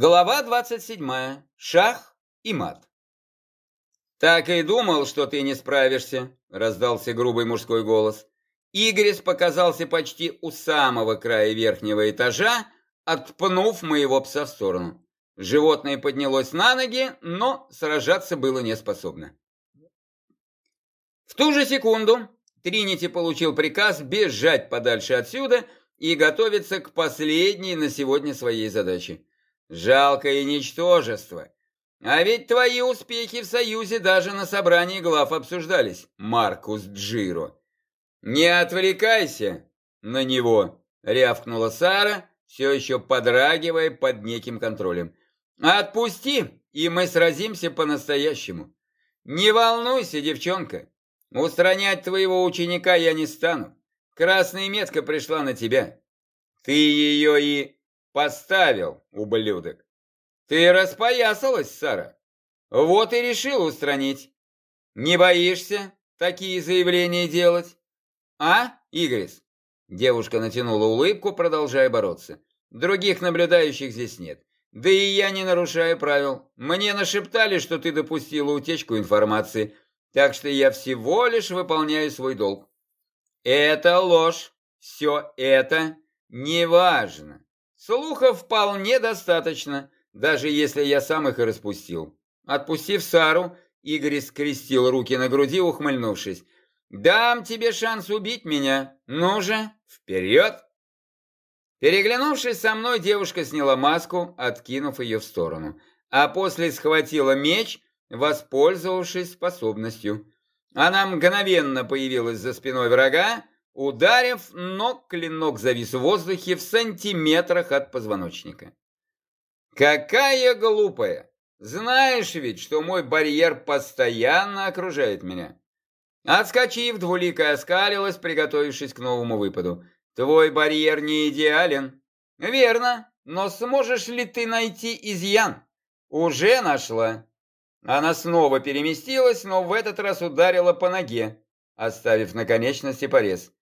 Глава 27. Шах и мат. «Так и думал, что ты не справишься», — раздался грубый мужской голос. Игорис показался почти у самого края верхнего этажа, отпнув моего пса в сторону. Животное поднялось на ноги, но сражаться было не способно. В ту же секунду Тринити получил приказ бежать подальше отсюда и готовиться к последней на сегодня своей задаче. Жалкое ничтожество. А ведь твои успехи в Союзе даже на собрании глав обсуждались, Маркус Джиро. Не отвлекайся на него, рявкнула Сара, все еще подрагивая под неким контролем. Отпусти, и мы сразимся по-настоящему. Не волнуйся, девчонка. Устранять твоего ученика я не стану. Красная метка пришла на тебя. Ты ее и Поставил, ублюдок. Ты распоясалась, Сара. Вот и решил устранить. Не боишься такие заявления делать? А, Игорис? Девушка натянула улыбку, продолжая бороться. Других наблюдающих здесь нет. Да и я не нарушаю правил. Мне нашептали, что ты допустила утечку информации, так что я всего лишь выполняю свой долг. Это ложь. Все это неважно. Слухов вполне достаточно, даже если я сам их и распустил. Отпустив Сару, Игорь скрестил руки на груди, ухмыльнувшись. «Дам тебе шанс убить меня. Ну же, вперед!» Переглянувшись со мной, девушка сняла маску, откинув ее в сторону, а после схватила меч, воспользовавшись способностью. Она мгновенно появилась за спиной врага, Ударив, но клинок завис в воздухе в сантиметрах от позвоночника. «Какая глупая! Знаешь ведь, что мой барьер постоянно окружает меня!» Отскочив, двуликая оскалилась, приготовившись к новому выпаду. «Твой барьер не идеален». «Верно, но сможешь ли ты найти изъян?» «Уже нашла». Она снова переместилась, но в этот раз ударила по ноге, оставив на конечности порез.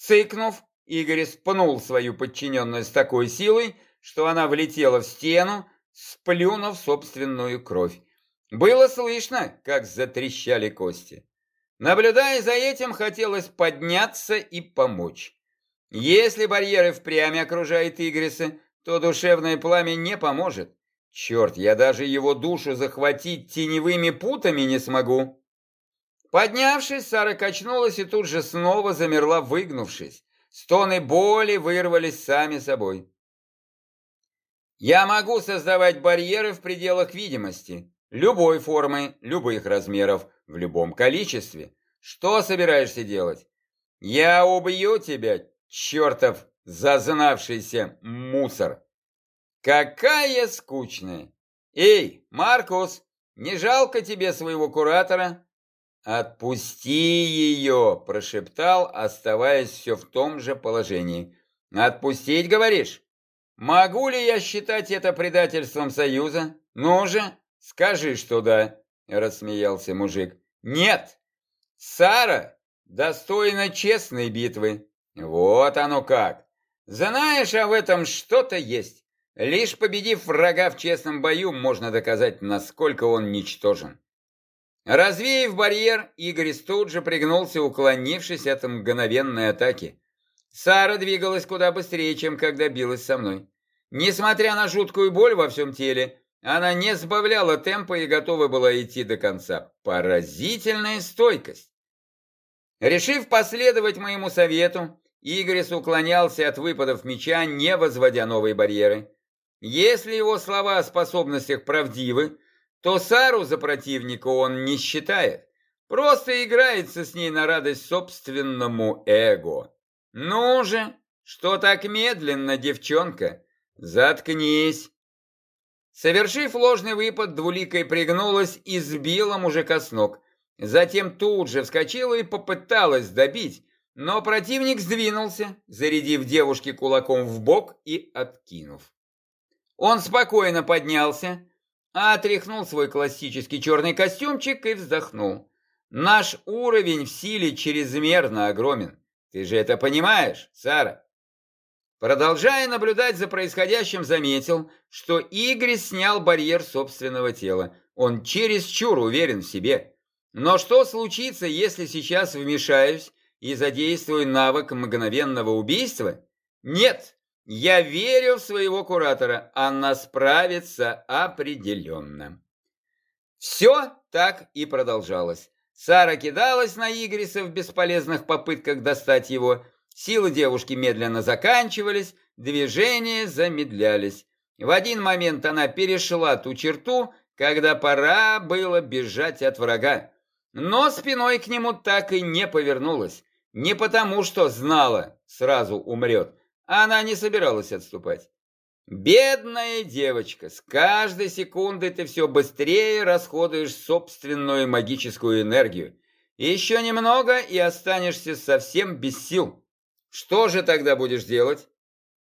Цыкнув, Игорь спнул свою подчиненную с такой силой, что она влетела в стену, сплюнув собственную кровь. Было слышно, как затрещали кости. Наблюдая за этим, хотелось подняться и помочь. Если барьеры впрямь окружает Игриса, то душевное пламя не поможет. Черт, я даже его душу захватить теневыми путами не смогу. Поднявшись, Сара качнулась и тут же снова замерла, выгнувшись. Стоны боли вырвались сами собой. Я могу создавать барьеры в пределах видимости, любой формы, любых размеров, в любом количестве. Что собираешься делать? Я убью тебя, чертов зазнавшийся мусор. Какая скучная. Эй, Маркус, не жалко тебе своего куратора? «Отпусти ее!» – прошептал, оставаясь все в том же положении. «Отпустить, говоришь? Могу ли я считать это предательством Союза? Ну же, скажи, что да!» – рассмеялся мужик. «Нет! Сара достойна честной битвы. Вот оно как! Знаешь, а в этом что-то есть. Лишь победив врага в честном бою, можно доказать, насколько он ничтожен. Развеяв барьер, Игорь тут же пригнулся, уклонившись от мгновенной атаки. Сара двигалась куда быстрее, чем когда билась со мной. Несмотря на жуткую боль во всем теле, она не сбавляла темпа и готова была идти до конца. Поразительная стойкость. Решив последовать моему совету, Игорис уклонялся от выпадов меча, не возводя новые барьеры. Если его слова о способностях правдивы, то Сару за противника он не считает. Просто играется с ней на радость собственному эго. Ну же, что так медленно, девчонка? Заткнись. Совершив ложный выпад, двуликой пригнулась и сбила мужика с ног. Затем тут же вскочила и попыталась добить, но противник сдвинулся, зарядив девушке кулаком в бок и откинув. Он спокойно поднялся, отряхнул свой классический черный костюмчик и вздохнул. Наш уровень в силе чрезмерно огромен. Ты же это понимаешь, Сара? Продолжая наблюдать за происходящим, заметил, что Игорь снял барьер собственного тела. Он чересчур уверен в себе. Но что случится, если сейчас вмешаюсь и задействую навык мгновенного убийства? Нет, я верю в своего куратора, она справится определенно. Все так и продолжалось. Сара кидалась на Игриса в бесполезных попытках достать его. Силы девушки медленно заканчивались, движения замедлялись. В один момент она перешла ту черту, когда пора было бежать от врага. Но спиной к нему так и не повернулась. Не потому, что знала, сразу умрет. Она не собиралась отступать. Бедная девочка, с каждой секундой ты все быстрее расходуешь собственную магическую энергию. Еще немного и останешься совсем без сил. Что же тогда будешь делать?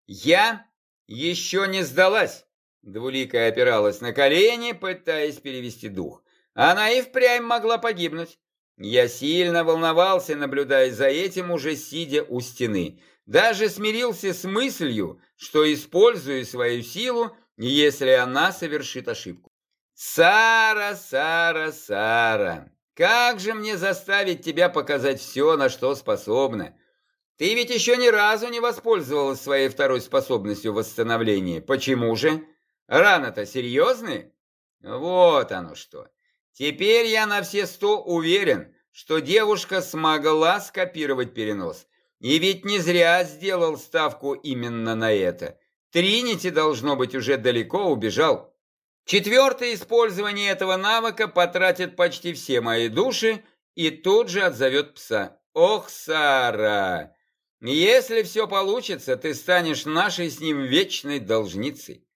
Я еще не сдалась. Двуликая опиралась на колени, пытаясь перевести дух. Она и впрямь могла погибнуть. Я сильно волновался, наблюдая за этим, уже сидя у стены. Даже смирился с мыслью, что использую свою силу, если она совершит ошибку. Сара, Сара, Сара, как же мне заставить тебя показать все, на что способна? Ты ведь еще ни разу не воспользовалась своей второй способностью восстановления. Почему же? Раны-то серьезные? Вот оно что. Теперь я на все сто уверен, что девушка смогла скопировать перенос. И ведь не зря сделал ставку именно на это. Тринити, должно быть, уже далеко убежал. Четвертое использование этого навыка потратит почти все мои души и тут же отзовет пса. Ох, Сара, если все получится, ты станешь нашей с ним вечной должницей.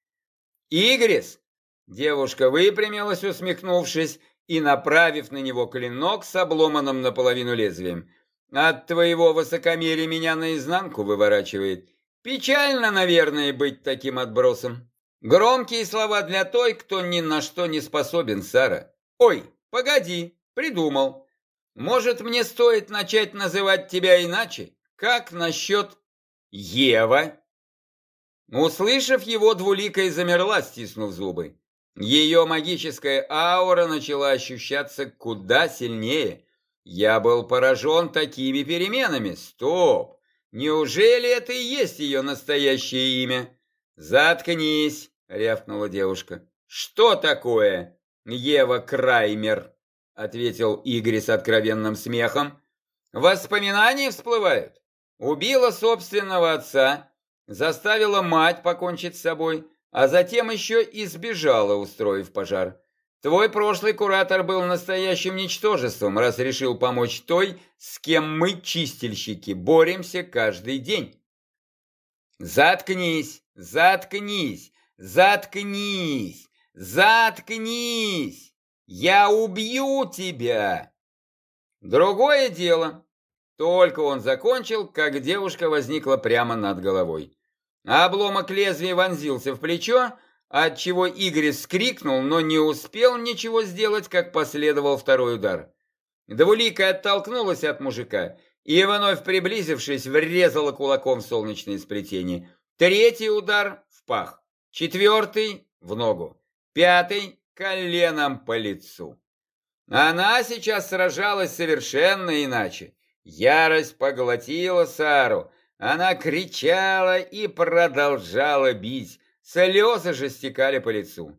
Игрис, девушка выпрямилась, усмехнувшись, и направив на него клинок с обломанным наполовину лезвием. «От твоего высокомерия меня наизнанку выворачивает. Печально, наверное, быть таким отбросом. Громкие слова для той, кто ни на что не способен, Сара. Ой, погоди, придумал. Может, мне стоит начать называть тебя иначе? Как насчет Ева?» Услышав его, двуликая замерла, стиснув зубы. Ее магическая аура начала ощущаться куда сильнее. Я был поражен такими переменами. Стоп! Неужели это и есть ее настоящее имя? Заткнись, рявкнула девушка. Что такое? Ева Краймер, ответил Игорь с откровенным смехом. Воспоминания всплывают. Убила собственного отца, заставила мать покончить с собой, а затем еще и сбежала, устроив пожар. Твой прошлый куратор был настоящим ничтожеством, раз решил помочь той, с кем мы, чистильщики, боремся каждый день. Заткнись, заткнись, заткнись, заткнись! Я убью тебя! Другое дело. Только он закончил, как девушка возникла прямо над головой. Обломок лезвия вонзился в плечо, отчего Игорь скрикнул, но не успел ничего сделать, как последовал второй удар. Двуликая оттолкнулась от мужика и, вновь приблизившись, врезала кулаком в солнечное сплетение. Третий удар в пах, четвертый в ногу, пятый коленом по лицу. Она сейчас сражалась совершенно иначе. Ярость поглотила Сару, она кричала и продолжала бить. Слезы же стекали по лицу.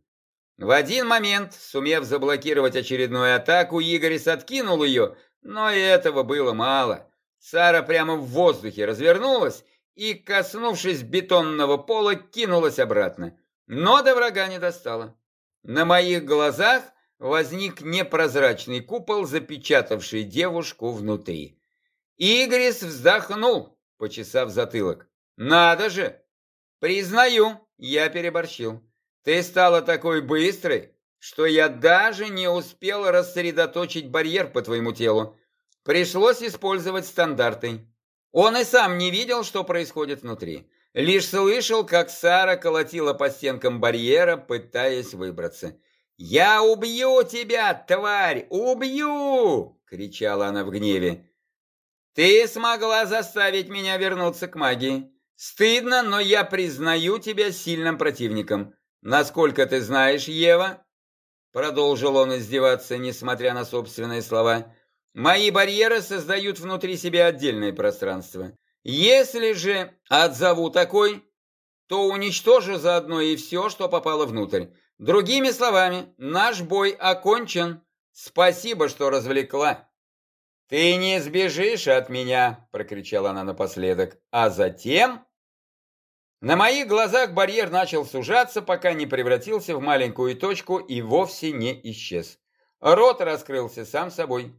В один момент, сумев заблокировать очередную атаку, Игорис откинул ее, но и этого было мало. Сара прямо в воздухе развернулась и, коснувшись бетонного пола, кинулась обратно. Но до врага не достала. На моих глазах возник непрозрачный купол, запечатавший девушку внутри. Игорис вздохнул почесав затылок. «Надо же! Признаю, я переборщил. Ты стала такой быстрой, что я даже не успел рассредоточить барьер по твоему телу. Пришлось использовать стандарты. Он и сам не видел, что происходит внутри. Лишь слышал, как Сара колотила по стенкам барьера, пытаясь выбраться. «Я убью тебя, тварь! Убью!» — кричала она в гневе. «Ты смогла заставить меня вернуться к магии. Стыдно, но я признаю тебя сильным противником. Насколько ты знаешь, Ева, продолжил он издеваться, несмотря на собственные слова, мои барьеры создают внутри себя отдельное пространство. Если же отзову такой, то уничтожу заодно и все, что попало внутрь. Другими словами, наш бой окончен. Спасибо, что развлекла. «Ты не сбежишь от меня!» – прокричала она напоследок. А затем на моих глазах барьер начал сужаться, пока не превратился в маленькую точку и вовсе не исчез. Рот раскрылся сам собой.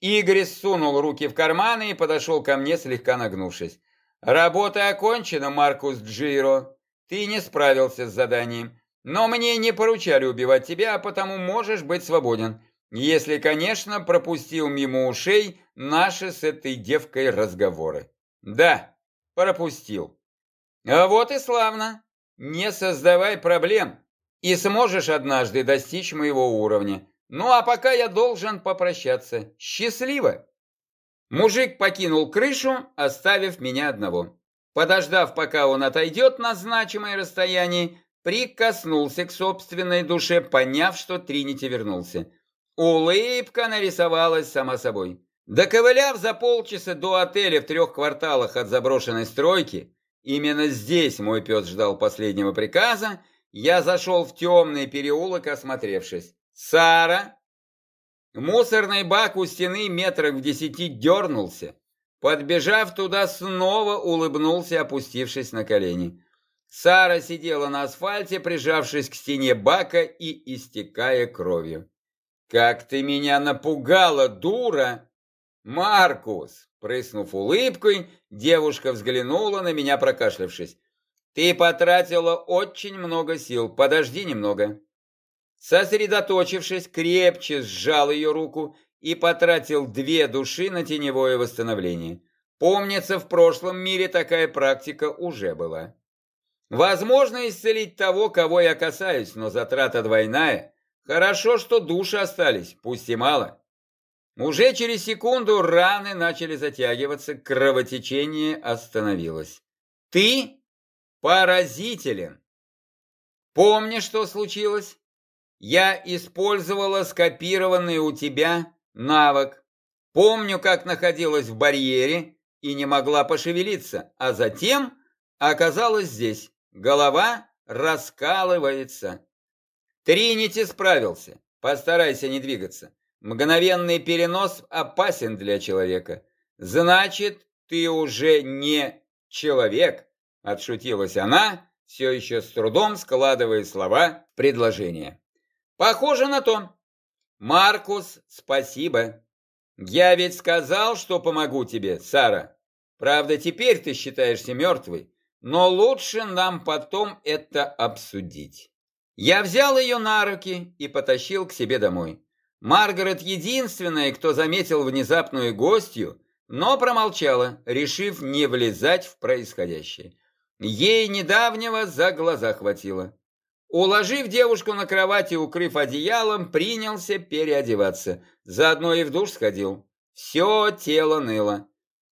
Игорь сунул руки в карманы и подошел ко мне, слегка нагнувшись. «Работа окончена, Маркус Джиро. Ты не справился с заданием. Но мне не поручали убивать тебя, а потому можешь быть свободен. Если, конечно, пропустил мимо ушей наши с этой девкой разговоры. Да, пропустил. А вот и славно. Не создавай проблем, и сможешь однажды достичь моего уровня. Ну а пока я должен попрощаться. Счастливо! Мужик покинул крышу, оставив меня одного. Подождав, пока он отойдет на значимое расстояние, прикоснулся к собственной душе, поняв, что Тринити вернулся. Улыбка нарисовалась сама собой. Доковыляв за полчаса до отеля в трех кварталах от заброшенной стройки, Именно здесь мой пес ждал последнего приказа. Я зашел в темный переулок, осмотревшись. «Сара!» Мусорный бак у стены метрах в десяти дернулся. Подбежав туда, снова улыбнулся, опустившись на колени. Сара сидела на асфальте, прижавшись к стене бака и истекая кровью. «Как ты меня напугала, дура!» «Маркус!» Прыснув улыбкой, девушка взглянула на меня, прокашлявшись. «Ты потратила очень много сил, подожди немного». Сосредоточившись, крепче сжал ее руку и потратил две души на теневое восстановление. Помнится, в прошлом мире такая практика уже была. Возможно исцелить того, кого я касаюсь, но затрата двойная. Хорошо, что души остались, пусть и мало. Уже через секунду раны начали затягиваться, кровотечение остановилось. Ты поразителен. Помнишь, что случилось? Я использовала скопированный у тебя навык. Помню, как находилась в барьере и не могла пошевелиться, а затем оказалась здесь. Голова раскалывается. Тринити справился. Постарайся не двигаться. Мгновенный перенос опасен для человека. Значит, ты уже не человек, отшутилась она, все еще с трудом складывая слова в предложение. Похоже на то. Маркус, спасибо. Я ведь сказал, что помогу тебе, Сара. Правда, теперь ты считаешься мертвой, но лучше нам потом это обсудить. Я взял ее на руки и потащил к себе домой. Маргарет единственная, кто заметил внезапную гостью, но промолчала, решив не влезать в происходящее. Ей недавнего за глаза хватило. Уложив девушку на кровати, укрыв одеялом, принялся переодеваться. Заодно и в душ сходил. Все тело ныло.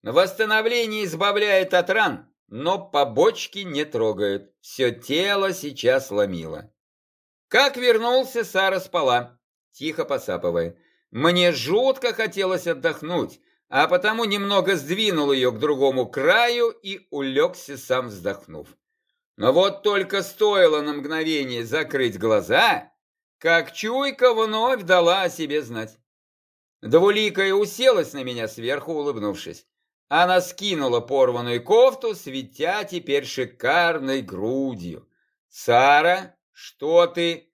Восстановление избавляет от ран, но побочки не трогает. Все тело сейчас ломило. Как вернулся, Сара спала тихо посапывая. Мне жутко хотелось отдохнуть, а потому немного сдвинул ее к другому краю и улегся сам вздохнув. Но вот только стоило на мгновение закрыть глаза, как чуйка вновь дала о себе знать. Двуликая уселась на меня сверху, улыбнувшись. Она скинула порванную кофту, светя теперь шикарной грудью. «Сара, что ты?»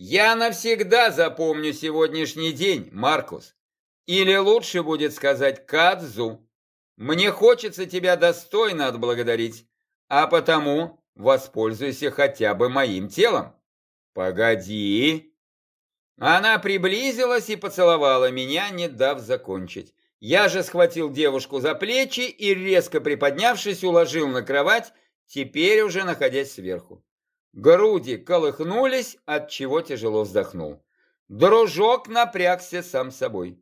Я навсегда запомню сегодняшний день, Маркус. Или лучше будет сказать Кадзу. Мне хочется тебя достойно отблагодарить, а потому воспользуйся хотя бы моим телом. Погоди. Она приблизилась и поцеловала меня, не дав закончить. Я же схватил девушку за плечи и, резко приподнявшись, уложил на кровать, теперь уже находясь сверху. Груди колыхнулись, от чего тяжело вздохнул. Дружок напрягся сам собой.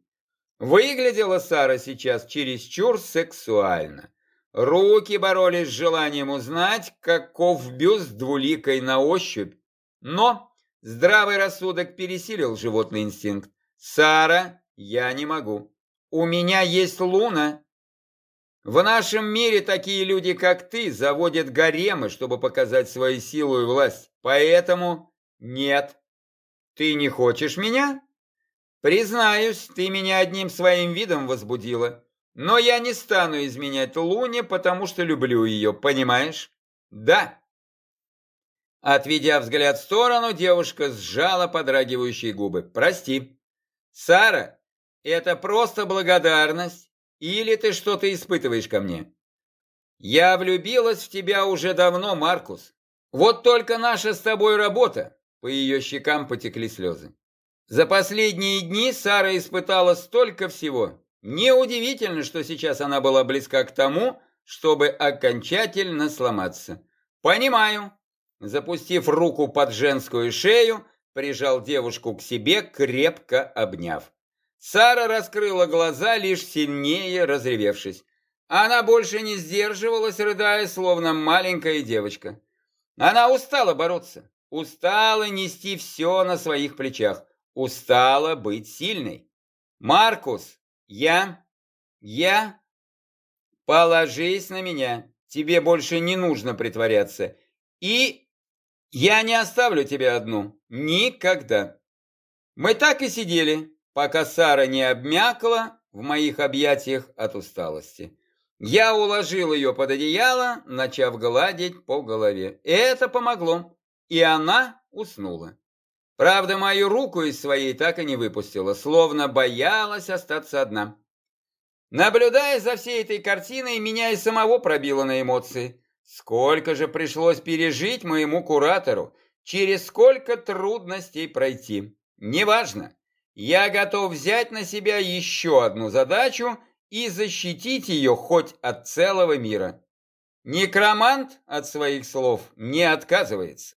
Выглядела Сара сейчас чересчур сексуально. Руки боролись с желанием узнать, каков бюст двуликой на ощупь. Но здравый рассудок пересилил животный инстинкт. «Сара, я не могу. У меня есть луна». В нашем мире такие люди, как ты, заводят гаремы, чтобы показать свою силу и власть. Поэтому нет. Ты не хочешь меня? Признаюсь, ты меня одним своим видом возбудила. Но я не стану изменять Луне, потому что люблю ее, понимаешь? Да. Отведя взгляд в сторону, девушка сжала подрагивающие губы. Прости. Сара, это просто благодарность или ты что-то испытываешь ко мне? Я влюбилась в тебя уже давно, Маркус. Вот только наша с тобой работа. По ее щекам потекли слезы. За последние дни Сара испытала столько всего. Неудивительно, что сейчас она была близка к тому, чтобы окончательно сломаться. «Понимаю». Запустив руку под женскую шею, прижал девушку к себе, крепко обняв. Сара раскрыла глаза, лишь сильнее разревевшись. Она больше не сдерживалась, рыдая, словно маленькая девочка. Она устала бороться, устала нести все на своих плечах, устала быть сильной. «Маркус, я... я... Положись на меня. Тебе больше не нужно притворяться. И я не оставлю тебя одну. Никогда. Мы так и сидели, пока Сара не обмякла в моих объятиях от усталости. Я уложил ее под одеяло, начав гладить по голове. Это помогло, и она уснула. Правда, мою руку из своей так и не выпустила, словно боялась остаться одна. Наблюдая за всей этой картиной, меня и самого пробило на эмоции. Сколько же пришлось пережить моему куратору, через сколько трудностей пройти. Неважно, я готов взять на себя еще одну задачу и защитить ее хоть от целого мира. Некромант от своих слов не отказывается.